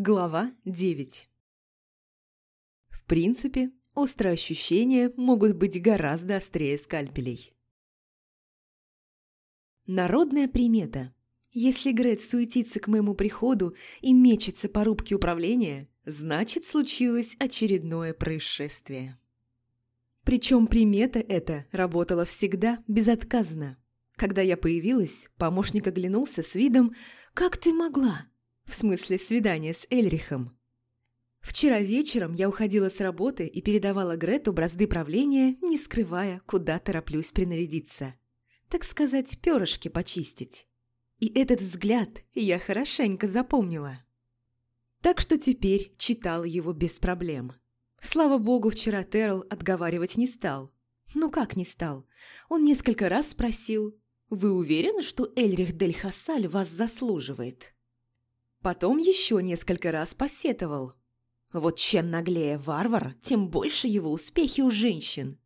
Глава 9 В принципе, острые ощущения могут быть гораздо острее скальпелей. Народная примета. Если Грет суетится к моему приходу и мечется по рубке управления, значит, случилось очередное происшествие. Причем примета эта работала всегда безотказно. Когда я появилась, помощник оглянулся с видом «Как ты могла?» В смысле свидания с Эльрихом. Вчера вечером я уходила с работы и передавала Грету бразды правления, не скрывая, куда тороплюсь принарядиться. Так сказать, перышки почистить. И этот взгляд я хорошенько запомнила. Так что теперь читала его без проблем. Слава богу, вчера Терл отговаривать не стал. Ну как не стал? Он несколько раз спросил, «Вы уверены, что Эльрих Дель Хасаль вас заслуживает?» Потом еще несколько раз посетовал. Вот чем наглее варвар, тем больше его успехи у женщин.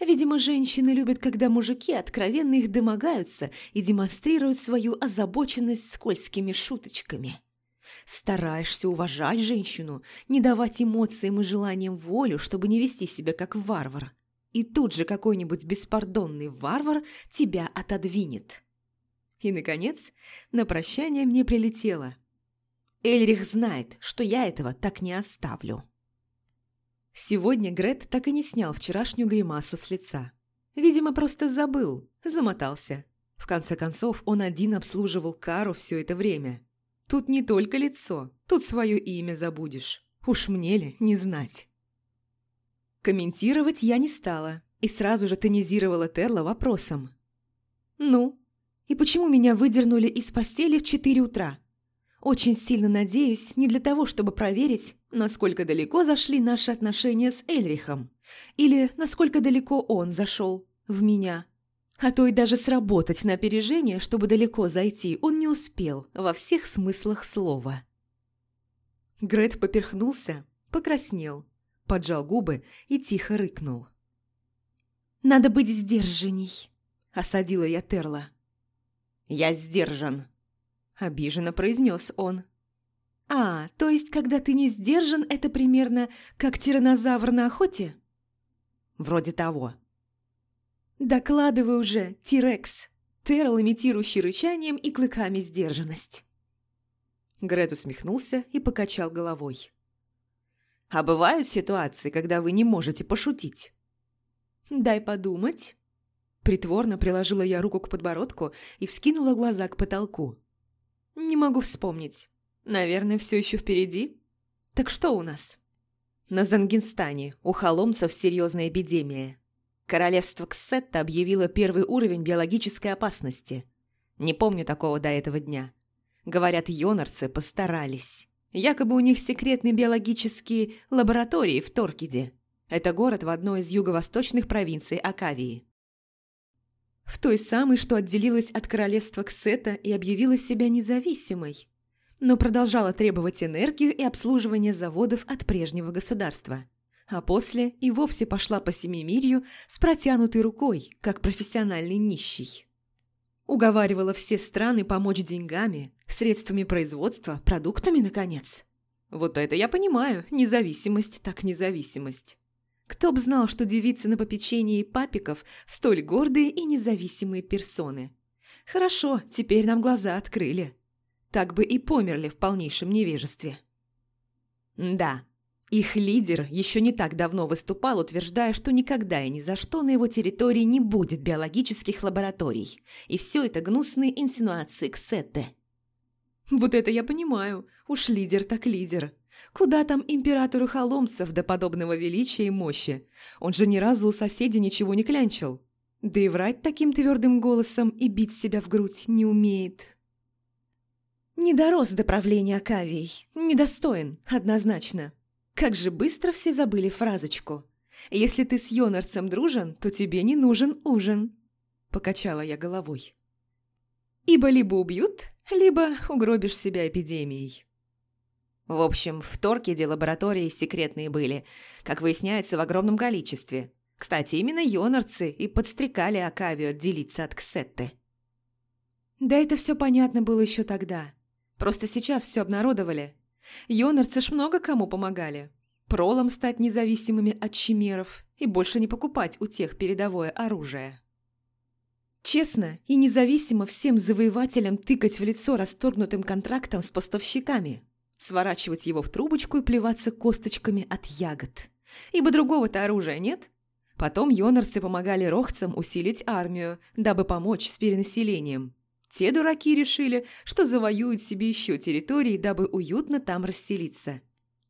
Видимо, женщины любят, когда мужики откровенно их домогаются и демонстрируют свою озабоченность скользкими шуточками. Стараешься уважать женщину, не давать эмоциям и желаниям волю, чтобы не вести себя как варвар. И тут же какой-нибудь беспардонный варвар тебя отодвинет. И, наконец, на прощание мне прилетело. Эльрих знает, что я этого так не оставлю. Сегодня Грет так и не снял вчерашнюю гримасу с лица. Видимо, просто забыл, замотался. В конце концов, он один обслуживал Кару все это время. Тут не только лицо, тут свое имя забудешь. Уж мне ли не знать. Комментировать я не стала и сразу же тонизировала Терла вопросом. «Ну, и почему меня выдернули из постели в четыре утра?» Очень сильно надеюсь, не для того, чтобы проверить, насколько далеко зашли наши отношения с Эльрихом, или насколько далеко он зашел в меня. А то и даже сработать на опережение, чтобы далеко зайти, он не успел во всех смыслах слова. Грет поперхнулся, покраснел, поджал губы и тихо рыкнул. «Надо быть сдержанней», – осадила я Терла. «Я сдержан», Обиженно произнес он. «А, то есть, когда ты не сдержан, это примерно как тиранозавр на охоте?» «Вроде того». «Докладывай уже, Тирекс!» Террел, имитирующий рычанием и клыками сдержанность. Грет усмехнулся и покачал головой. «А бывают ситуации, когда вы не можете пошутить?» «Дай подумать». Притворно приложила я руку к подбородку и вскинула глаза к потолку. Не могу вспомнить. Наверное, все еще впереди. Так что у нас? На Зангенстане у холомцев серьезная эпидемия. Королевство Ксетта объявило первый уровень биологической опасности. Не помню такого до этого дня. Говорят, йонарцы постарались. Якобы у них секретные биологические лаборатории в Торкиде. Это город в одной из юго-восточных провинций Акавии. В той самой, что отделилась от королевства Ксета и объявила себя независимой, но продолжала требовать энергию и обслуживание заводов от прежнего государства. А после и вовсе пошла по семимирью с протянутой рукой, как профессиональный нищий. Уговаривала все страны помочь деньгами, средствами производства, продуктами, наконец. Вот это я понимаю, независимость так независимость. Кто б знал, что девицы на попечении папиков столь гордые и независимые персоны. Хорошо, теперь нам глаза открыли. Так бы и померли в полнейшем невежестве. Да, их лидер еще не так давно выступал, утверждая, что никогда и ни за что на его территории не будет биологических лабораторий. И все это гнусные инсинуации Ксетте. Вот это я понимаю. Уж лидер так лидер. Куда там императору холомцев до подобного величия и мощи? Он же ни разу у соседей ничего не клянчил. Да и врать таким твердым голосом и бить себя в грудь не умеет. Не дорос до правления Акавией. Недостоин, однозначно. Как же быстро все забыли фразочку. «Если ты с Йонарцем дружен, то тебе не нужен ужин», – покачала я головой. «Ибо либо убьют, либо угробишь себя эпидемией». В общем, в Торкиде лаборатории секретные были, как выясняется, в огромном количестве. Кстати, именно йонарцы и подстрекали Акавию отделиться от Ксетты. Да это все понятно было еще тогда. Просто сейчас все обнародовали. Йонарцы ж много кому помогали. Пролом стать независимыми от чимеров и больше не покупать у тех передовое оружие. Честно и независимо всем завоевателям тыкать в лицо расторгнутым контрактом с поставщиками, сворачивать его в трубочку и плеваться косточками от ягод. Ибо другого-то оружия нет. Потом йонарцы помогали рохцам усилить армию, дабы помочь с перенаселением. Те дураки решили, что завоюют себе еще территории, дабы уютно там расселиться.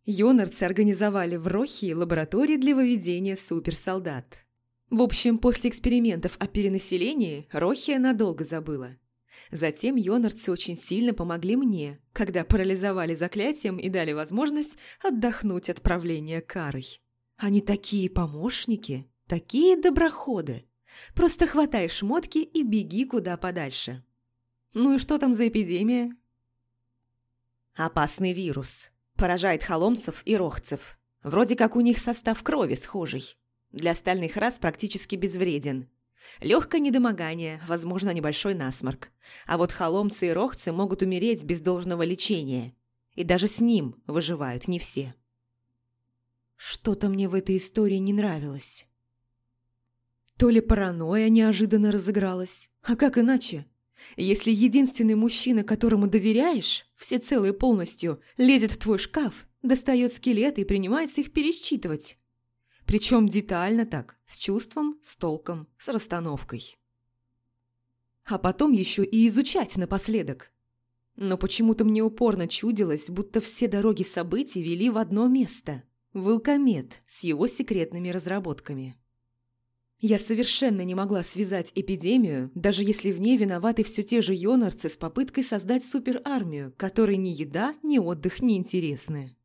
Йонарцы организовали в Рохии лаборатории для выведения суперсолдат. В общем, после экспериментов о перенаселении Рохия надолго забыла. Затем йонарцы очень сильно помогли мне, когда парализовали заклятием и дали возможность отдохнуть от правления карой. Они такие помощники, такие доброходы. Просто хватай шмотки и беги куда подальше. Ну и что там за эпидемия? Опасный вирус. Поражает холомцев и рохцев. Вроде как у них состав крови схожий. Для остальных рас практически безвреден. Легкое недомогание, возможно, небольшой насморк. А вот холомцы и рохцы могут умереть без должного лечения. И даже с ним выживают не все. Что-то мне в этой истории не нравилось. То ли паранойя неожиданно разыгралась, а как иначе? Если единственный мужчина, которому доверяешь, всецело и полностью, лезет в твой шкаф, достает скелеты и принимается их пересчитывать. Причем детально так, с чувством, с толком, с расстановкой. А потом еще и изучать напоследок. Но почему-то мне упорно чудилось, будто все дороги событий вели в одно место – в Илкомет с его секретными разработками. Я совершенно не могла связать эпидемию, даже если в ней виноваты все те же йонарцы с попыткой создать суперармию, которой ни еда, ни отдых не интересны.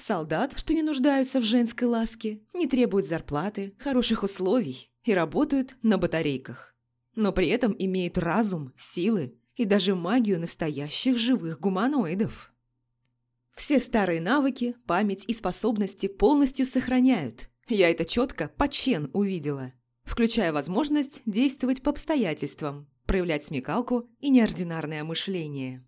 Солдат, что не нуждаются в женской ласке, не требуют зарплаты, хороших условий и работают на батарейках. Но при этом имеют разум, силы и даже магию настоящих живых гуманоидов. Все старые навыки, память и способности полностью сохраняют, я это четко по чен увидела, включая возможность действовать по обстоятельствам, проявлять смекалку и неординарное мышление.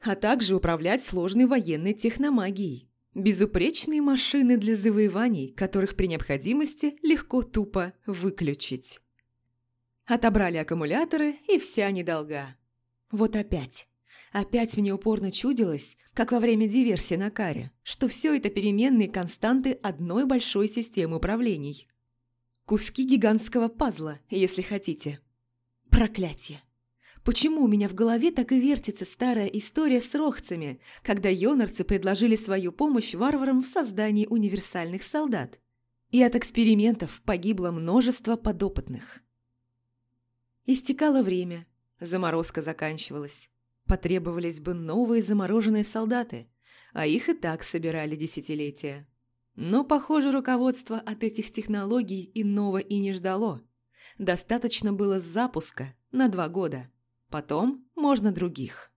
А также управлять сложной военной техномагией. Безупречные машины для завоеваний, которых при необходимости легко тупо выключить. Отобрали аккумуляторы, и вся недолга. Вот опять. Опять мне упорно чудилось, как во время диверсии на каре, что все это переменные константы одной большой системы управлений. Куски гигантского пазла, если хотите. Проклятие. Почему у меня в голове так и вертится старая история с рохцами, когда йонарцы предложили свою помощь варварам в создании универсальных солдат? И от экспериментов погибло множество подопытных. Истекало время, заморозка заканчивалась. Потребовались бы новые замороженные солдаты, а их и так собирали десятилетия. Но, похоже, руководство от этих технологий иного и не ждало. Достаточно было запуска на два года. Потом можно других.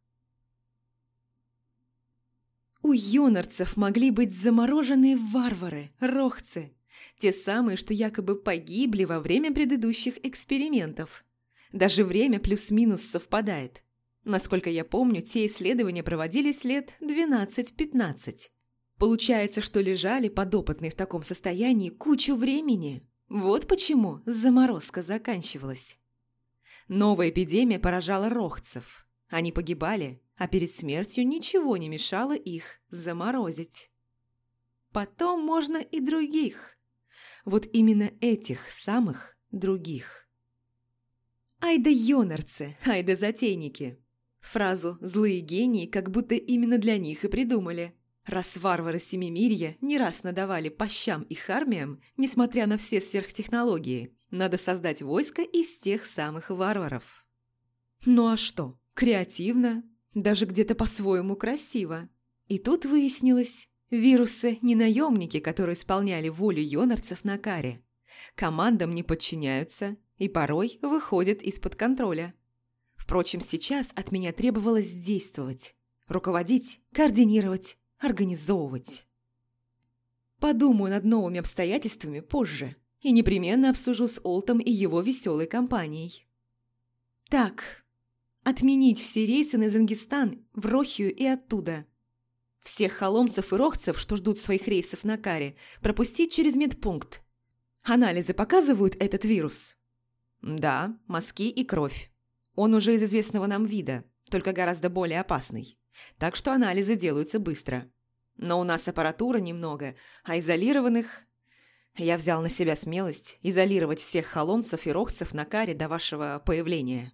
У юнорцев могли быть замороженные варвары, рохцы. Те самые, что якобы погибли во время предыдущих экспериментов. Даже время плюс-минус совпадает. Насколько я помню, те исследования проводились лет 12-15. Получается, что лежали подопытные в таком состоянии кучу времени. Вот почему заморозка заканчивалась. Новая эпидемия поражала рохцев. Они погибали, а перед смертью ничего не мешало их заморозить. Потом можно и других. Вот именно этих самых других. Ай да йонарцы, ай затейники. Фразу «злые гении» как будто именно для них и придумали. Раз варвары Семимирья не раз надавали по щам их армиям, несмотря на все сверхтехнологии, надо создать войско из тех самых варваров. Ну а что? Креативно, даже где-то по-своему красиво. И тут выяснилось, вирусы не наемники, которые исполняли волю йонарцев на каре. Командам не подчиняются и порой выходят из-под контроля. Впрочем, сейчас от меня требовалось действовать. Руководить, координировать, организовывать. Подумаю над новыми обстоятельствами позже и непременно обсужу с Олтом и его веселой компанией. Так, отменить все рейсы на Зангистан, в Рохию и оттуда. Всех холомцев и рохцев, что ждут своих рейсов на каре, пропустить через медпункт. Анализы показывают этот вирус? Да, мазки и кровь. Он уже из известного нам вида, только гораздо более опасный. Так что анализы делаются быстро. Но у нас аппаратура немного, а изолированных... Я взял на себя смелость изолировать всех холомцев и рохцев на каре до вашего появления.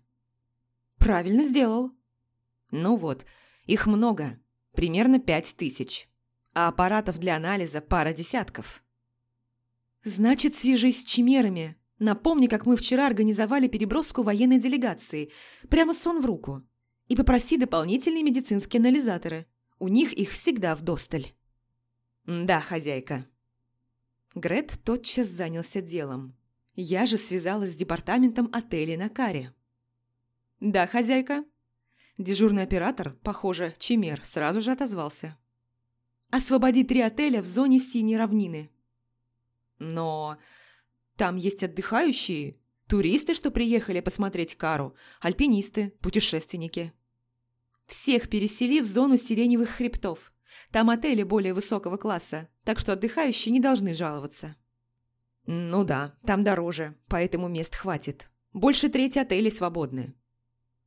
Правильно сделал. Ну вот, их много, примерно пять тысяч. А аппаратов для анализа пара десятков. Значит, свяжись с чимерами. Напомни, как мы вчера организовали переброску военной делегации. Прямо сон в руку. И попроси дополнительные медицинские анализаторы. У них их всегда в досталь. Да, хозяйка. Грет тотчас занялся делом. Я же связалась с департаментом отелей на каре. Да, хозяйка. Дежурный оператор, похоже, Чемер, сразу же отозвался. Освободи три отеля в зоне Синей равнины. Но там есть отдыхающие, туристы, что приехали посмотреть кару, альпинисты, путешественники. Всех пересели в зону сиреневых хребтов. Там отели более высокого класса, так что отдыхающие не должны жаловаться. Ну да, там дороже, поэтому мест хватит. Больше трети отелей свободны.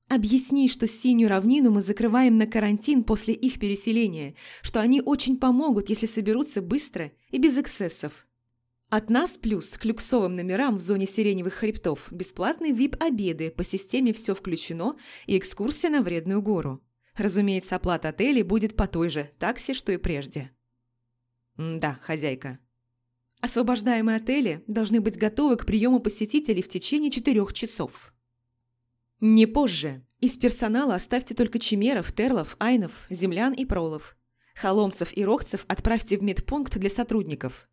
Объясни, что синюю равнину мы закрываем на карантин после их переселения, что они очень помогут, если соберутся быстро и без эксцессов. От нас плюс к люксовым номерам в зоне сиреневых хребтов бесплатные вип-обеды по системе «Все включено» и экскурсия на Вредную гору. Разумеется, оплата отелей будет по той же такси, что и прежде. да, хозяйка. Освобождаемые отели должны быть готовы к приему посетителей в течение четырех часов. Не позже. Из персонала оставьте только чимеров, терлов, айнов, землян и пролов. Холомцев и рохцев отправьте в медпункт для сотрудников.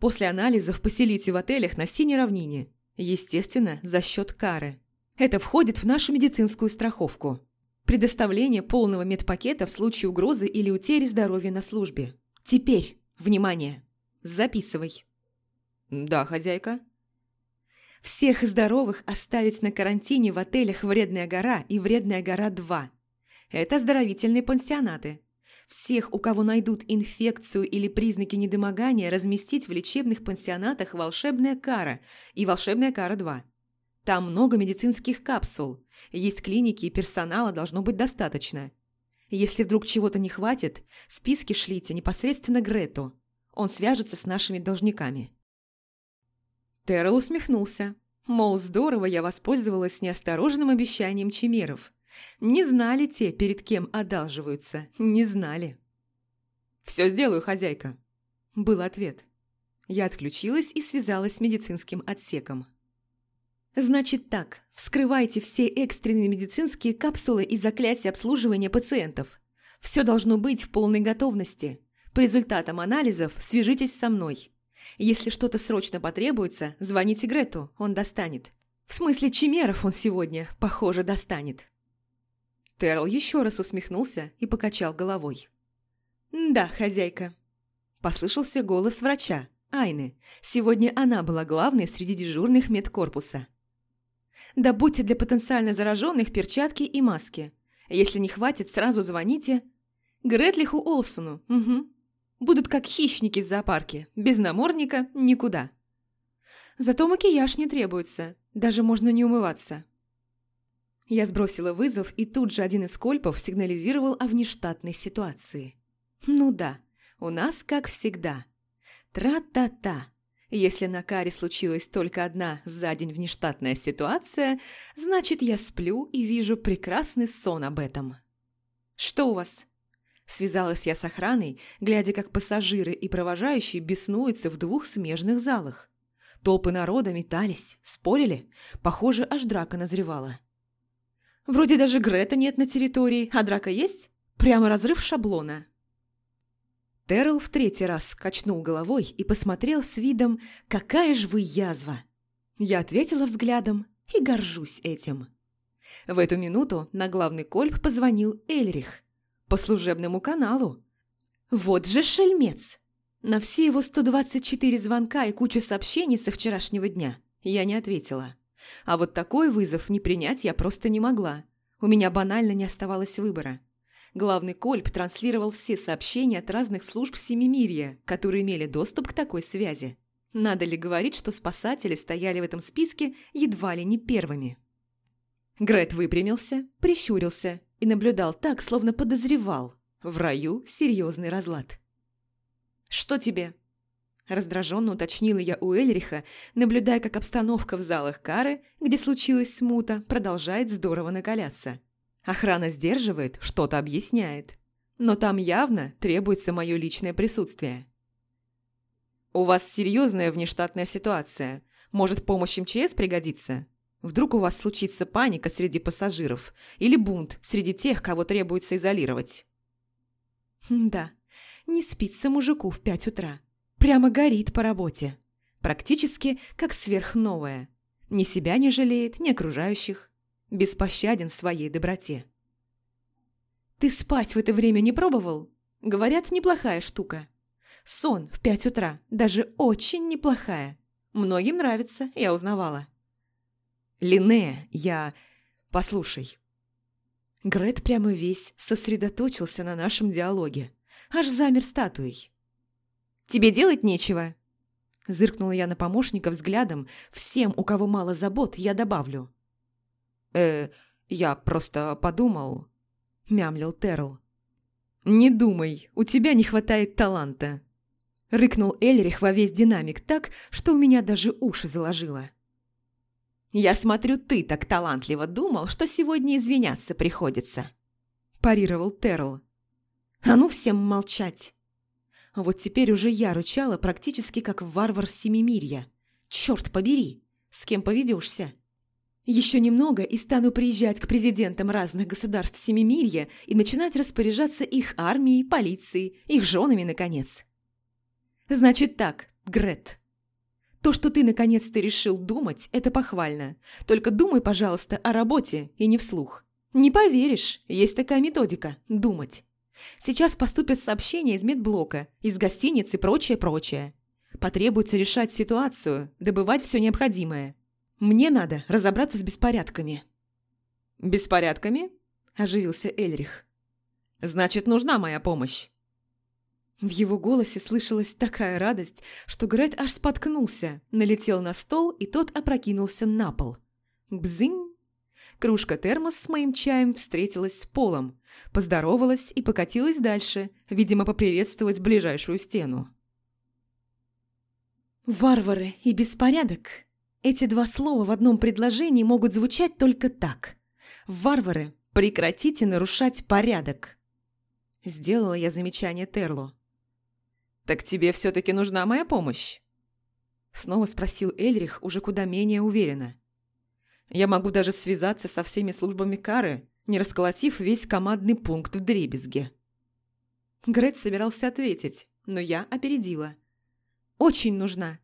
После анализов поселите в отелях на Синей равнине. Естественно, за счет кары. Это входит в нашу медицинскую страховку. Предоставление полного медпакета в случае угрозы или утери здоровья на службе. Теперь, внимание, записывай. Да, хозяйка. Всех здоровых оставить на карантине в отелях «Вредная гора» и «Вредная гора-2». Это оздоровительные пансионаты. Всех, у кого найдут инфекцию или признаки недомогания, разместить в лечебных пансионатах «Волшебная кара» и «Волшебная кара-2». Там много медицинских капсул. Есть клиники и персонала должно быть достаточно. Если вдруг чего-то не хватит, списки шлите непосредственно Грету. Он свяжется с нашими должниками. Террел усмехнулся. Мол, здорово я воспользовалась неосторожным обещанием чимеров. Не знали те, перед кем одалживаются. Не знали. «Все сделаю, хозяйка», – был ответ. Я отключилась и связалась с медицинским отсеком. Значит так, вскрывайте все экстренные медицинские капсулы и заклятия обслуживания пациентов. Все должно быть в полной готовности. По результатам анализов свяжитесь со мной. Если что-то срочно потребуется, звоните Грету, он достанет. В смысле чимеров он сегодня, похоже, достанет. Терл еще раз усмехнулся и покачал головой. «Да, хозяйка». Послышался голос врача, Айны. Сегодня она была главной среди дежурных медкорпуса. Добудьте для потенциально зараженных перчатки и маски. Если не хватит, сразу звоните. Гретлиху Олсону, угу. Будут как хищники в зоопарке. Без намордника никуда. Зато макияж не требуется. Даже можно не умываться. Я сбросила вызов, и тут же один из кольпов сигнализировал о внештатной ситуации. Ну да, у нас как всегда. Тра-та-та. Если на каре случилась только одна за день внештатная ситуация, значит, я сплю и вижу прекрасный сон об этом. «Что у вас?» Связалась я с охраной, глядя, как пассажиры и провожающие беснуются в двух смежных залах. Толпы народа метались, спорили. Похоже, аж драка назревала. Вроде даже Грета нет на территории, а драка есть? Прямо разрыв шаблона. Террел в третий раз качнул головой и посмотрел с видом «Какая ж вы язва!». Я ответила взглядом и горжусь этим. В эту минуту на главный кольп позвонил Эльрих по служебному каналу. Вот же шельмец! На все его 124 звонка и кучу сообщений со вчерашнего дня я не ответила. А вот такой вызов не принять я просто не могла. У меня банально не оставалось выбора. Главный Кольп транслировал все сообщения от разных служб Семимирья, которые имели доступ к такой связи. Надо ли говорить, что спасатели стояли в этом списке едва ли не первыми? Грет выпрямился, прищурился и наблюдал так, словно подозревал. В раю серьезный разлад. «Что тебе?» Раздраженно уточнила я у Эльриха, наблюдая, как обстановка в залах Кары, где случилась смута, продолжает здорово накаляться. Охрана сдерживает, что-то объясняет. Но там явно требуется мое личное присутствие. «У вас серьезная внештатная ситуация. Может, помощь МЧС пригодится? Вдруг у вас случится паника среди пассажиров или бунт среди тех, кого требуется изолировать?» «Да, не спится мужику в пять утра. Прямо горит по работе. Практически как сверхновая. Ни себя не жалеет, ни окружающих. Беспощаден в своей доброте. «Ты спать в это время не пробовал?» Говорят, неплохая штука. Сон в пять утра, даже очень неплохая. Многим нравится, я узнавала. Линнея, я... Послушай. Грет прямо весь сосредоточился на нашем диалоге. Аж замер статуей. «Тебе делать нечего?» Зыркнула я на помощника взглядом. Всем, у кого мало забот, я добавлю. «Э, я просто подумал...» Мямлил Терл. «Не думай, у тебя не хватает таланта!» Рыкнул Эльрих во весь динамик так, что у меня даже уши заложило. «Я смотрю, ты так талантливо думал, что сегодня извиняться приходится», парировал Терл. «А ну всем молчать!» Вот теперь уже я рычала практически как варвар Семимирья. Черт побери, с кем поведешься? Еще немного и стану приезжать к президентам разных государств Семимирья и начинать распоряжаться их армией, полицией, их женами, наконец. Значит так, Грет. То, что ты наконец-то решил думать, это похвально. Только думай, пожалуйста, о работе и не вслух. Не поверишь, есть такая методика – думать. Сейчас поступят сообщения из медблока, из гостиницы и прочее-прочее. Потребуется решать ситуацию, добывать все необходимое. Мне надо разобраться с беспорядками». «Беспорядками?» – оживился Эльрих. «Значит, нужна моя помощь». В его голосе слышалась такая радость, что Грет аж споткнулся, налетел на стол, и тот опрокинулся на пол. Бзынь! Кружка термос с моим чаем встретилась с полом, поздоровалась и покатилась дальше, видимо, поприветствовать ближайшую стену. «Варвары и беспорядок» – эти два слова в одном предложении могут звучать только так. «Варвары, прекратите нарушать порядок!» Сделала я замечание Терлу. «Так тебе все-таки нужна моя помощь?» Снова спросил Эльрих уже куда менее уверенно. Я могу даже связаться со всеми службами кары, не расколотив весь командный пункт в дребезге. Грет собирался ответить, но я опередила. «Очень нужна.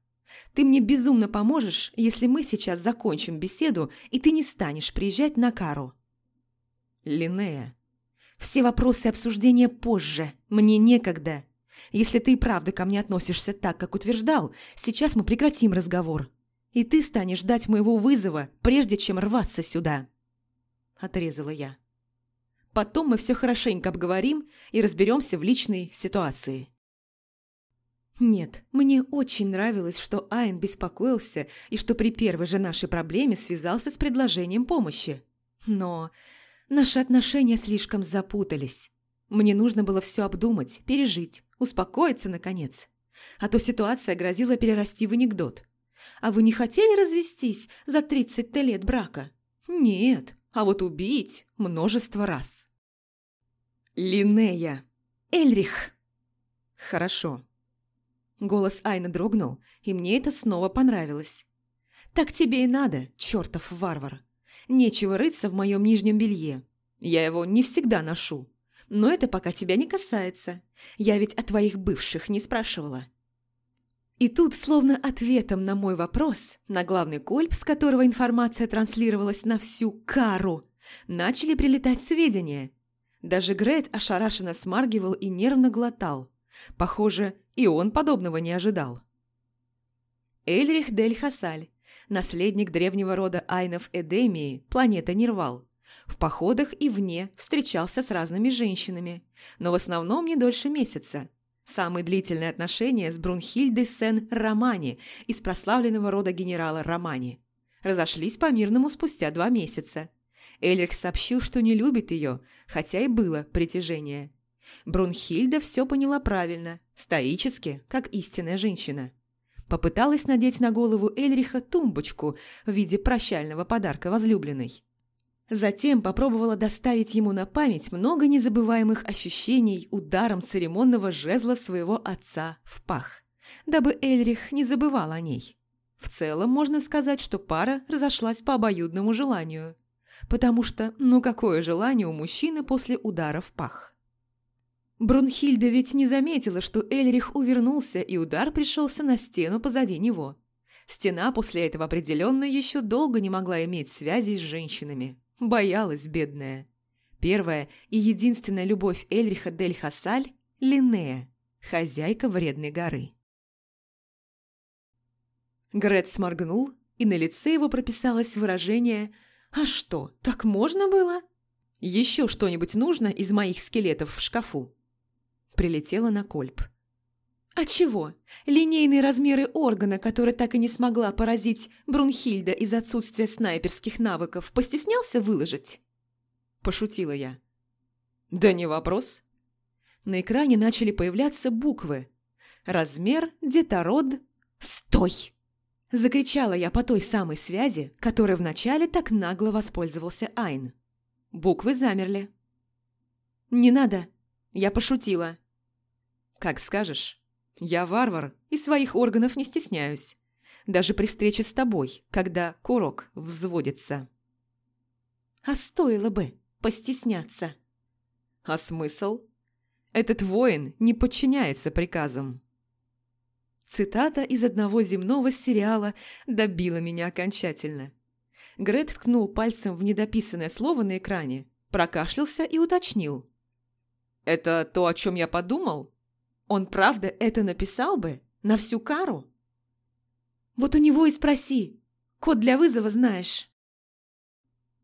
Ты мне безумно поможешь, если мы сейчас закончим беседу, и ты не станешь приезжать на кару». Линнея. «Все вопросы обсуждения позже. Мне некогда. Если ты и правда ко мне относишься так, как утверждал, сейчас мы прекратим разговор и ты станешь ждать моего вызова, прежде чем рваться сюда», – отрезала я. «Потом мы все хорошенько обговорим и разберемся в личной ситуации». Нет, мне очень нравилось, что Айн беспокоился и что при первой же нашей проблеме связался с предложением помощи. Но наши отношения слишком запутались. Мне нужно было все обдумать, пережить, успокоиться, наконец. А то ситуация грозила перерасти в анекдот. А вы не хотели развестись за 30 лет брака? Нет, а вот убить множество раз. Линея. Эльрих. Хорошо. Голос Айна дрогнул, и мне это снова понравилось. Так тебе и надо, чертов варвар. Нечего рыться в моем нижнем белье. Я его не всегда ношу. Но это пока тебя не касается. Я ведь о твоих бывших не спрашивала. И тут, словно ответом на мой вопрос, на главный кольп, с которого информация транслировалась на всю кару, начали прилетать сведения. Даже Грейт ошарашенно смаргивал и нервно глотал. Похоже, и он подобного не ожидал. Эльрих Дель Хасаль, наследник древнего рода Айнов Эдемии, планета Нервал, В походах и вне встречался с разными женщинами, но в основном не дольше месяца. Самые длительные отношения с Брунхильдой Сен-Романи из прославленного рода генерала Романи. Разошлись по-мирному спустя два месяца. Эльрих сообщил, что не любит ее, хотя и было притяжение. Брунхильда все поняла правильно, стоически, как истинная женщина. Попыталась надеть на голову Эльриха тумбочку в виде прощального подарка возлюбленной. Затем попробовала доставить ему на память много незабываемых ощущений ударом церемонного жезла своего отца в пах, дабы Эльрих не забывал о ней. В целом можно сказать, что пара разошлась по обоюдному желанию. Потому что, ну какое желание у мужчины после удара в пах? Брунхильда ведь не заметила, что Эльрих увернулся, и удар пришелся на стену позади него. Стена после этого определенно еще долго не могла иметь связи с женщинами. Боялась, бедная. Первая и единственная любовь Эльриха Дель Хасаль – Линнея, хозяйка вредной горы. Грет сморгнул, и на лице его прописалось выражение «А что, так можно было?» «Еще что-нибудь нужно из моих скелетов в шкафу?» Прилетела на кольп. А чего? Линейные размеры органа, который так и не смогла поразить Брунхильда из отсутствия снайперских навыков, постеснялся выложить? Пошутила я. Да не вопрос. На экране начали появляться буквы. Размер, детород... Стой! Закричала я по той самой связи, которой вначале так нагло воспользовался Айн. Буквы замерли. «Не надо!» Я пошутила. «Как скажешь». Я варвар и своих органов не стесняюсь. Даже при встрече с тобой, когда курок взводится. А стоило бы постесняться. А смысл? Этот воин не подчиняется приказам. Цитата из одного земного сериала добила меня окончательно. Грет ткнул пальцем в недописанное слово на экране, прокашлялся и уточнил. «Это то, о чем я подумал?» Он правда это написал бы? На всю кару? Вот у него и спроси. Код для вызова знаешь.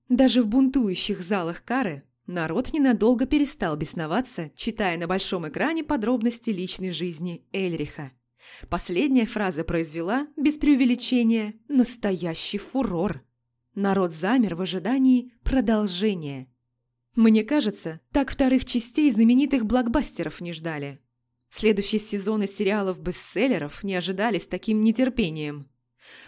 Даже в бунтующих залах кары народ ненадолго перестал бесноваться, читая на большом экране подробности личной жизни Эльриха. Последняя фраза произвела, без преувеличения, настоящий фурор. Народ замер в ожидании продолжения. Мне кажется, так вторых частей знаменитых блокбастеров не ждали. Следующие сезоны сериалов-бестселлеров не ожидались таким нетерпением.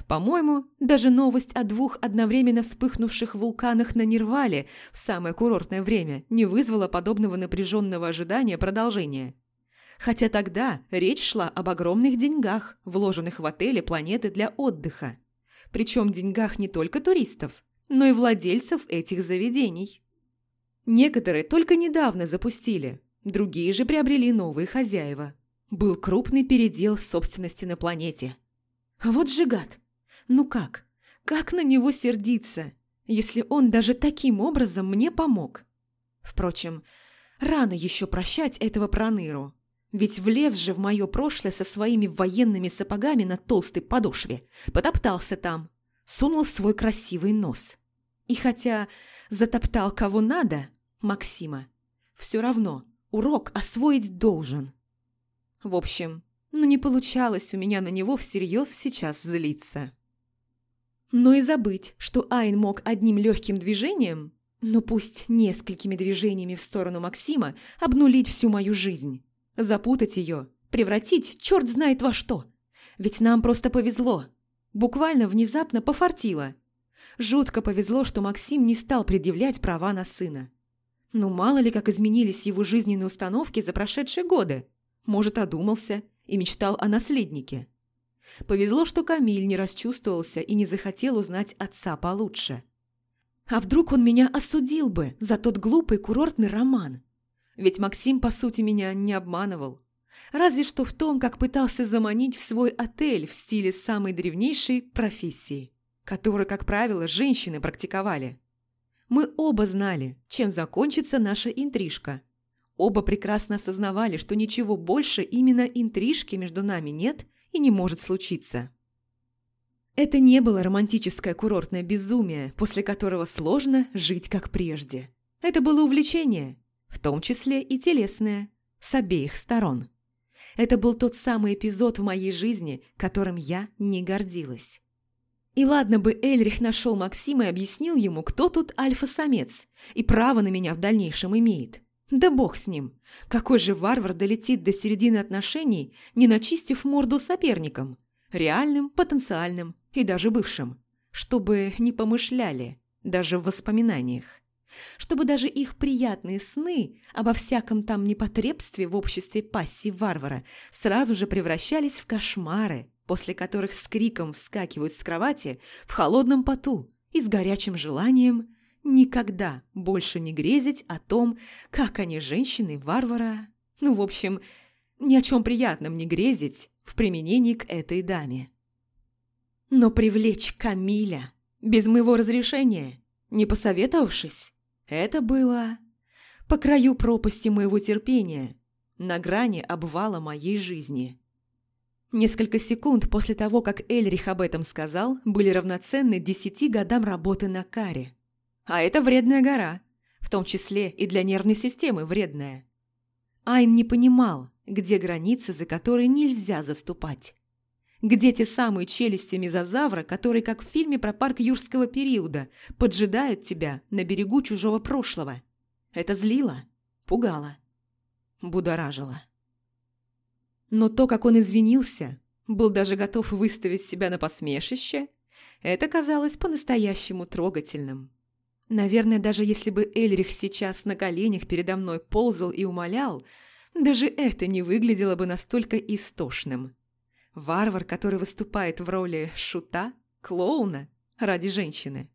По-моему, даже новость о двух одновременно вспыхнувших вулканах на Нирвале в самое курортное время не вызвала подобного напряженного ожидания продолжения. Хотя тогда речь шла об огромных деньгах, вложенных в отели планеты для отдыха. Причем деньгах не только туристов, но и владельцев этих заведений. Некоторые только недавно запустили – Другие же приобрели новые хозяева. Был крупный передел собственности на планете. Вот же гад! Ну как? Как на него сердиться, если он даже таким образом мне помог? Впрочем, рано еще прощать этого проныру. Ведь влез же в мое прошлое со своими военными сапогами на толстой подошве, потоптался там, сунул свой красивый нос. И хотя затоптал кого надо, Максима, все равно – урок освоить должен. В общем, ну не получалось у меня на него всерьез сейчас злиться. Но и забыть, что Айн мог одним легким движением, ну пусть несколькими движениями в сторону Максима, обнулить всю мою жизнь. Запутать ее, превратить черт знает во что. Ведь нам просто повезло. Буквально внезапно пофартило. Жутко повезло, что Максим не стал предъявлять права на сына. Ну, мало ли, как изменились его жизненные установки за прошедшие годы. Может, одумался и мечтал о наследнике. Повезло, что Камиль не расчувствовался и не захотел узнать отца получше. А вдруг он меня осудил бы за тот глупый курортный роман? Ведь Максим, по сути, меня не обманывал. Разве что в том, как пытался заманить в свой отель в стиле самой древнейшей профессии, которую, как правило, женщины практиковали. Мы оба знали, чем закончится наша интрижка. Оба прекрасно осознавали, что ничего больше именно интрижки между нами нет и не может случиться. Это не было романтическое курортное безумие, после которого сложно жить как прежде. Это было увлечение, в том числе и телесное, с обеих сторон. Это был тот самый эпизод в моей жизни, которым я не гордилась. И ладно бы Эльрих нашел Максима и объяснил ему, кто тут альфа-самец и право на меня в дальнейшем имеет. Да бог с ним. Какой же варвар долетит до середины отношений, не начистив морду соперникам? Реальным, потенциальным и даже бывшим. Чтобы не помышляли, даже в воспоминаниях. Чтобы даже их приятные сны обо всяком там непотребстве в обществе пассии варвара сразу же превращались в кошмары, после которых с криком вскакивают с кровати в холодном поту и с горячим желанием никогда больше не грезить о том, как они, женщины, варвара... Ну, в общем, ни о чем приятном не грезить в применении к этой даме. Но привлечь Камиля без моего разрешения, не посоветовавшись, это было по краю пропасти моего терпения, на грани обвала моей жизни. Несколько секунд после того, как Эльрих об этом сказал, были равноценны десяти годам работы на каре. А это вредная гора, в том числе и для нервной системы вредная. Айн не понимал, где границы, за которые нельзя заступать. Где те самые челюсти мезозавра, которые, как в фильме про парк юрского периода, поджидают тебя на берегу чужого прошлого. Это злило, пугало, будоражило. Но то, как он извинился, был даже готов выставить себя на посмешище, это казалось по-настоящему трогательным. Наверное, даже если бы Эльрих сейчас на коленях передо мной ползал и умолял, даже это не выглядело бы настолько истошным. Варвар, который выступает в роли шута, клоуна ради женщины.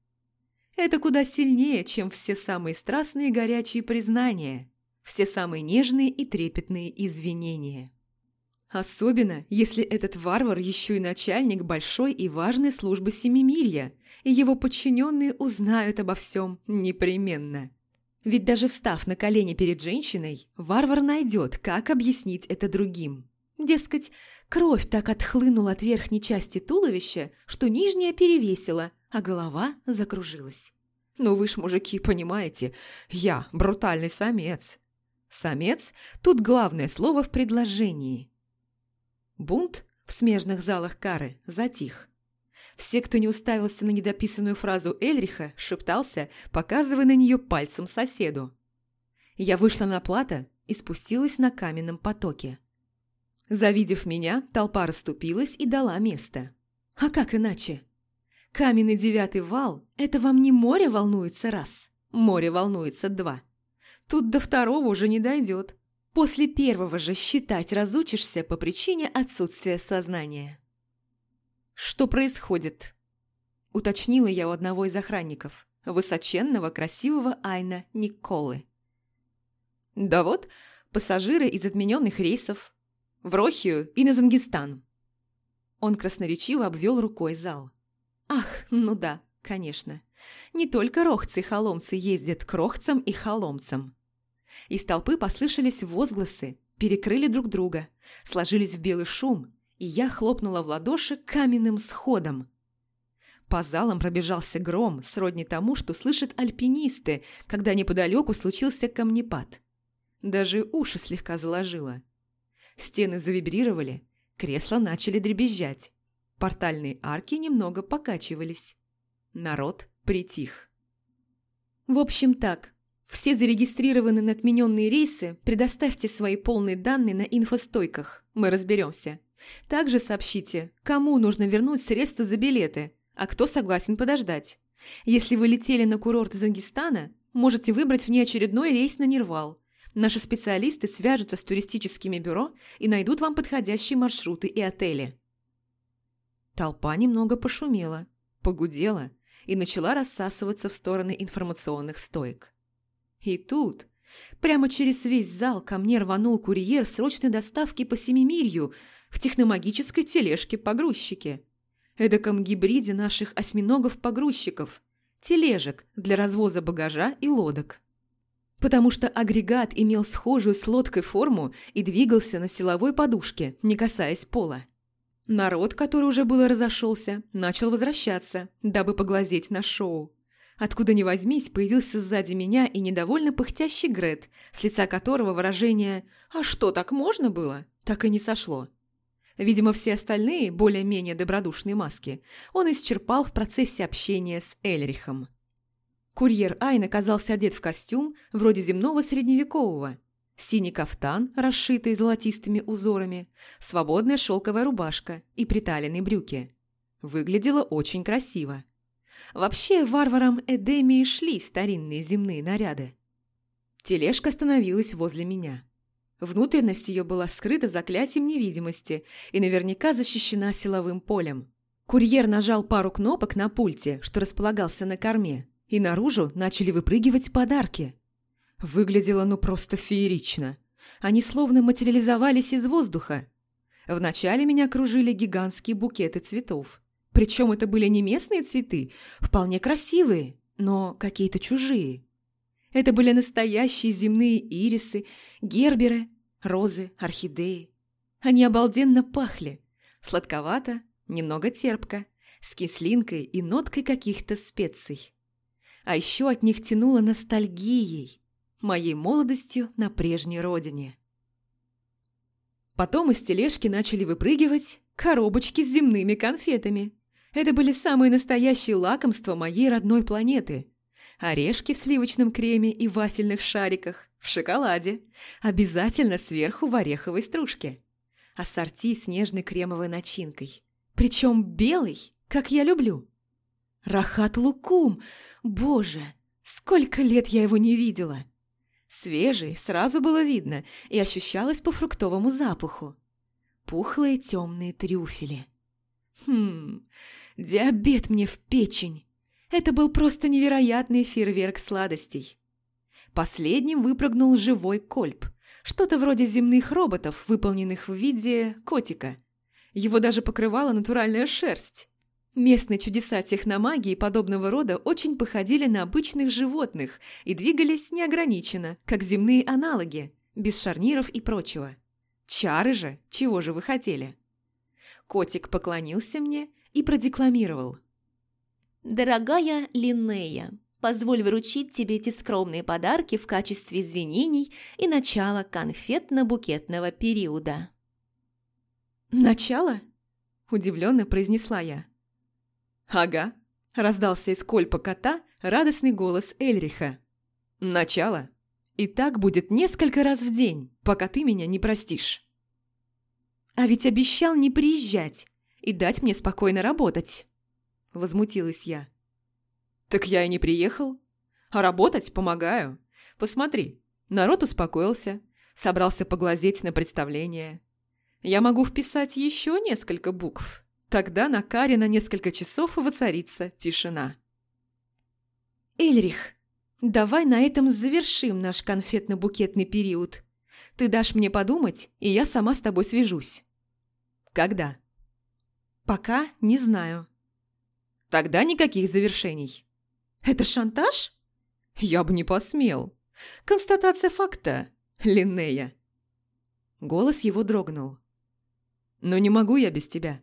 Это куда сильнее, чем все самые страстные горячие признания, все самые нежные и трепетные извинения. Особенно, если этот варвар еще и начальник большой и важной службы Семимирья, и его подчиненные узнают обо всем непременно. Ведь даже встав на колени перед женщиной, варвар найдет, как объяснить это другим. Дескать, кровь так отхлынула от верхней части туловища, что нижняя перевесила, а голова закружилась. Ну вы ж, мужики, понимаете, я брутальный самец. Самец – тут главное слово в предложении – Бунт в смежных залах Кары затих. Все, кто не уставился на недописанную фразу Эльриха, шептался, показывая на нее пальцем соседу. Я вышла на плато и спустилась на каменном потоке. Завидев меня, толпа расступилась и дала место. А как иначе? Каменный девятый вал – это вам не море волнуется раз, море волнуется два. Тут до второго уже не дойдет. После первого же считать разучишься по причине отсутствия сознания. «Что происходит?» – уточнила я у одного из охранников, высоченного, красивого Айна Николы. «Да вот, пассажиры из отмененных рейсов. В Рохию и на Зангистан». Он красноречиво обвел рукой зал. «Ах, ну да, конечно. Не только рохцы и холомцы ездят к рохцам и холомцам. Из толпы послышались возгласы, перекрыли друг друга, сложились в белый шум, и я хлопнула в ладоши каменным сходом. По залам пробежался гром, сродни тому, что слышат альпинисты, когда неподалеку случился камнепад. Даже уши слегка заложило. Стены завибрировали, кресла начали дребезжать. Портальные арки немного покачивались. Народ притих. В общем так, все зарегистрированы на отмененные рейсы, предоставьте свои полные данные на инфостойках, мы разберемся. Также сообщите, кому нужно вернуть средства за билеты, а кто согласен подождать. Если вы летели на курорт из Ангистана, можете выбрать внеочередной рейс на Нервал. Наши специалисты свяжутся с туристическими бюро и найдут вам подходящие маршруты и отели. Толпа немного пошумела, погудела и начала рассасываться в стороны информационных стоек. И тут, прямо через весь зал ко мне рванул курьер срочной доставки по Семимирью в техномагической тележке-погрузчике. Эдаком гибриде наших осьминогов-погрузчиков, тележек для развоза багажа и лодок. Потому что агрегат имел схожую с лодкой форму и двигался на силовой подушке, не касаясь пола. Народ, который уже было разошелся, начал возвращаться, дабы поглазеть на шоу. Откуда ни возьмись, появился сзади меня и недовольно пыхтящий Грет, с лица которого выражение «А что, так можно было?» так и не сошло. Видимо, все остальные, более-менее добродушные маски, он исчерпал в процессе общения с Эльрихом. Курьер Айн оказался одет в костюм, вроде земного средневекового. Синий кафтан, расшитый золотистыми узорами, свободная шелковая рубашка и приталенные брюки. Выглядело очень красиво. Вообще, варварам Эдемии шли старинные земные наряды. Тележка остановилась возле меня. Внутренность ее была скрыта заклятием невидимости и наверняка защищена силовым полем. Курьер нажал пару кнопок на пульте, что располагался на корме, и наружу начали выпрыгивать подарки. Выглядело ну просто феерично. Они словно материализовались из воздуха. Вначале меня окружили гигантские букеты цветов. Причем это были не местные цветы, вполне красивые, но какие-то чужие. Это были настоящие земные ирисы, герберы, розы, орхидеи. Они обалденно пахли. Сладковато, немного терпко, с кислинкой и ноткой каких-то специй. А еще от них тянуло ностальгией, моей молодостью на прежней родине. Потом из тележки начали выпрыгивать коробочки с земными конфетами. Это были самые настоящие лакомства моей родной планеты. Орешки в сливочном креме и вафельных шариках, в шоколаде, обязательно сверху в ореховой стружке. Ассорти с нежной кремовой начинкой. Причем белый, как я люблю. Рахат лукум! Боже, сколько лет я его не видела! Свежий, сразу было видно, и ощущалось по фруктовому запаху. Пухлые темные трюфели. Хм, диабет мне в печень. Это был просто невероятный фейерверк сладостей. Последним выпрыгнул живой кольп. Что-то вроде земных роботов, выполненных в виде котика. Его даже покрывала натуральная шерсть. Местные чудеса техномагии подобного рода очень походили на обычных животных и двигались неограниченно, как земные аналоги, без шарниров и прочего. Чары же, чего же вы хотели? Котик поклонился мне и продекламировал. «Дорогая Линнея, позволь вручить тебе эти скромные подарки в качестве извинений и начала конфетно-букетного периода». «Начало?» – удивленно произнесла я. «Ага», – раздался из кольпа кота радостный голос Эльриха. «Начало. И так будет несколько раз в день, пока ты меня не простишь». «А ведь обещал не приезжать и дать мне спокойно работать», – возмутилась я. «Так я и не приехал. А работать помогаю. Посмотри, народ успокоился, собрался поглазеть на представление. Я могу вписать еще несколько букв, Тогда на каре на несколько часов воцарится тишина. «Эльрих, давай на этом завершим наш конфетно-букетный период. Ты дашь мне подумать, и я сама с тобой свяжусь». «Когда?» «Пока не знаю». «Тогда никаких завершений». «Это шантаж?» «Я бы не посмел. Констатация факта, Линнея». Голос его дрогнул. «Но не могу я без тебя».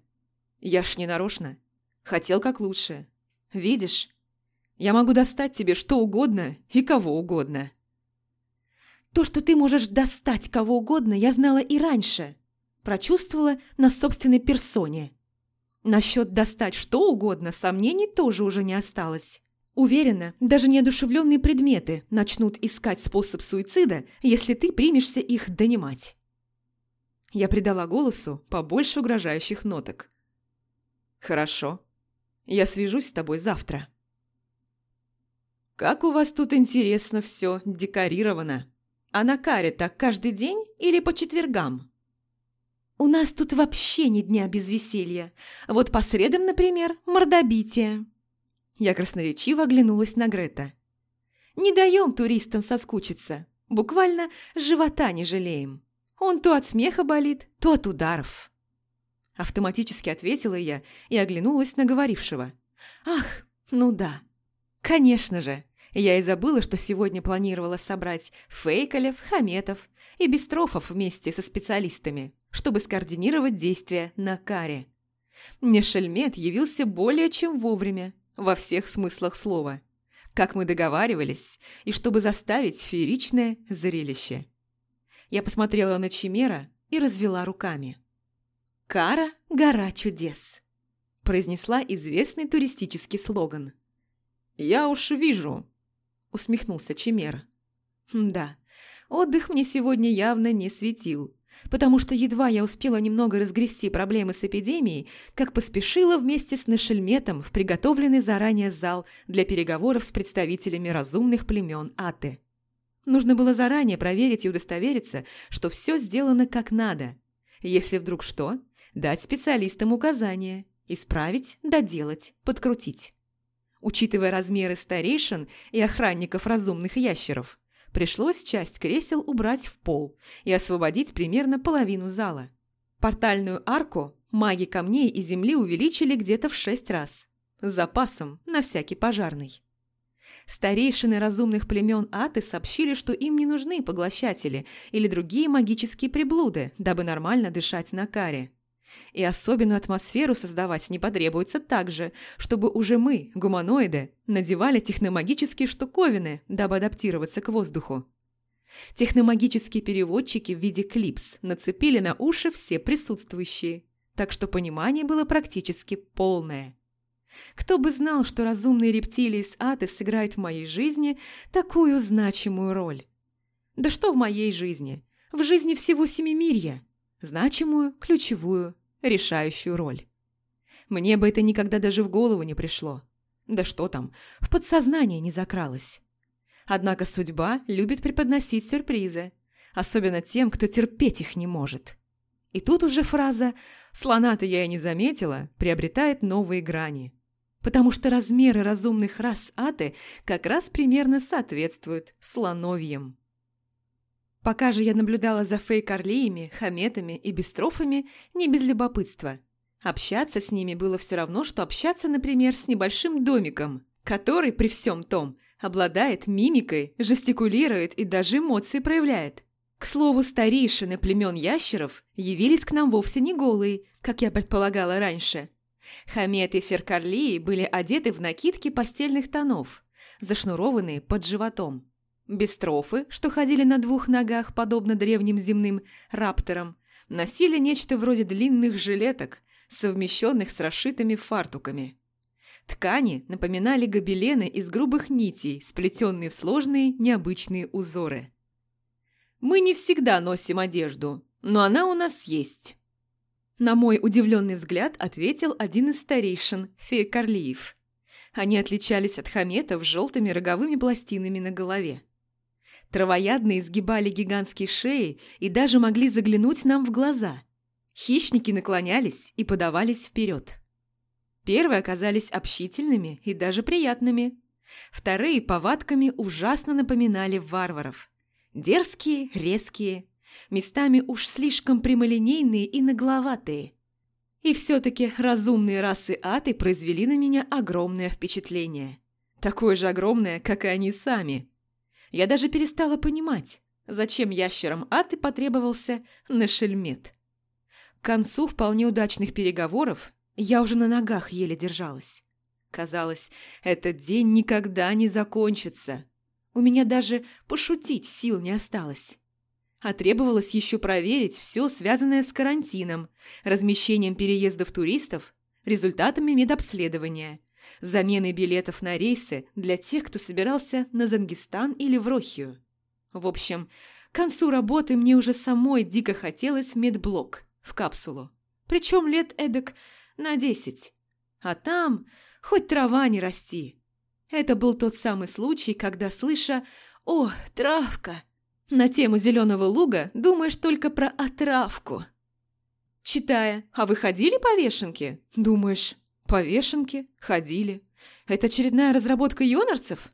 Я ж не нарочно. Хотел как лучше. Видишь? Я могу достать тебе что угодно и кого угодно. То, что ты можешь достать кого угодно, я знала и раньше. Прочувствовала на собственной персоне. Насчет достать что угодно сомнений тоже уже не осталось. Уверена, даже неодушевленные предметы начнут искать способ суицида, если ты примешься их донимать. Я придала голосу побольше угрожающих ноток. «Хорошо. Я свяжусь с тобой завтра». «Как у вас тут интересно все декорировано. А на каре так каждый день или по четвергам?» «У нас тут вообще ни дня без веселья. Вот по средам, например, мордобитие». Я красноречиво оглянулась на Грета. «Не даем туристам соскучиться. Буквально живота не жалеем. Он то от смеха болит, то от ударов». Автоматически ответила я и оглянулась на говорившего. «Ах, ну да. Конечно же. Я и забыла, что сегодня планировала собрать Фейкалев, Хаметов и Бестрофов вместе со специалистами, чтобы скоординировать действия на каре. Нешельмет явился более чем вовремя, во всех смыслах слова. Как мы договаривались, и чтобы заставить фееричное зрелище. Я посмотрела на Чимера и развела руками. «Кара – гора чудес», – произнесла известный туристический слоган. «Я уж вижу», – усмехнулся Чимер. «Да, отдых мне сегодня явно не светил, потому что едва я успела немного разгрести проблемы с эпидемией, как поспешила вместе с Нашельметом в приготовленный заранее зал для переговоров с представителями разумных племен Аты. Нужно было заранее проверить и удостовериться, что все сделано как надо. Если вдруг что, дать специалистам указания, исправить, доделать, подкрутить. Учитывая размеры старейшин и охранников разумных ящеров, пришлось часть кресел убрать в пол и освободить примерно половину зала. Портальную арку маги камней и земли увеличили где-то в шесть раз, с запасом на всякий пожарный. Старейшины разумных племен Аты сообщили, что им не нужны поглощатели или другие магические приблуды, дабы нормально дышать на каре. И особенную атмосферу создавать не потребуется так же, чтобы уже мы, гуманоиды, надевали техномагические штуковины, дабы адаптироваться к воздуху. Техномагические переводчики в виде клипс нацепили на уши все присутствующие, так что понимание было практически полное. Кто бы знал, что разумные рептилии с ады сыграют в моей жизни такую значимую роль? Да что в моей жизни? В жизни всего Семимирья. Значимую, ключевую, решающую роль. Мне бы это никогда даже в голову не пришло. Да что там, в подсознание не закралось. Однако судьба любит преподносить сюрпризы, особенно тем, кто терпеть их не может. И тут уже фраза «слона-то я и не заметила» приобретает новые грани. Потому что размеры разумных рас аты как раз примерно соответствуют слоновьям. Пока же я наблюдала за фейк-орлеями, хаметами и бестрофами не без любопытства. Общаться с ними было все равно, что общаться, например, с небольшим домиком, который при всем том обладает мимикой, жестикулирует и даже эмоции проявляет. К слову, старейшины племен ящеров явились к нам вовсе не голые, как я предполагала раньше. Хамет и Феркарлии были одеты в накидки постельных тонов, зашнурованные под животом. Бестрофы, что ходили на двух ногах, подобно древним земным рапторам, носили нечто вроде длинных жилеток, совмещенных с расшитыми фартуками. Ткани напоминали гобелены из грубых нитей, сплетенные в сложные необычные узоры. «Мы не всегда носим одежду, но она у нас есть», на мой удивленный взгляд ответил один из старейшин, фея Карлиев. Они отличались от хаметов желтыми роговыми пластинами на голове. Травоядные изгибали гигантские шеи и даже могли заглянуть нам в глаза. Хищники наклонялись и подавались вперед. Первые оказались общительными и даже приятными. Вторые повадками ужасно напоминали варваров. Дерзкие, резкие, местами уж слишком прямолинейные и нагловатые. И все-таки разумные расы аты произвели на меня огромное впечатление. Такое же огромное, как и они сами. Я даже перестала понимать, зачем ящерам аты потребовался Нешельмет. К концу вполне удачных переговоров я уже на ногах еле держалась. Казалось, этот день никогда не закончится. У меня даже пошутить сил не осталось. А требовалось еще проверить все, связанное с карантином, размещением переездов туристов, результатами медобследования, заменой билетов на рейсы для тех, кто собирался на Зангистан или в Рохию. В общем, к концу работы мне уже самой дико хотелось в медблок, в капсулу. Причем лет эдак на десять. А там хоть трава не расти. Это был тот самый случай, когда, слыша «О, травка!» на тему зеленого луга, думаешь только про отравку. Читая «А вы ходили по вешенке?» Думаешь по вешенке ходили. Это очередная разработка юнорцев?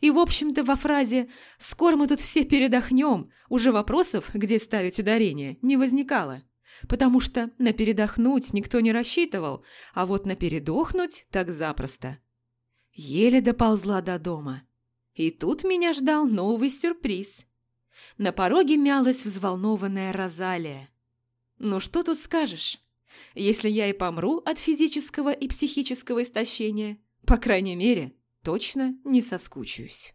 И, в общем-то, во фразе «скоро мы тут все передохнем» уже вопросов, где ставить ударение, не возникало. Потому что на передохнуть никто не рассчитывал, а вот на передохнуть так запросто. Еле доползла до дома. И тут меня ждал новый сюрприз. На пороге мялась взволнованная Розалия. «Ну что тут скажешь? Если я и помру от физического и психического истощения, по крайней мере, точно не соскучаюсь.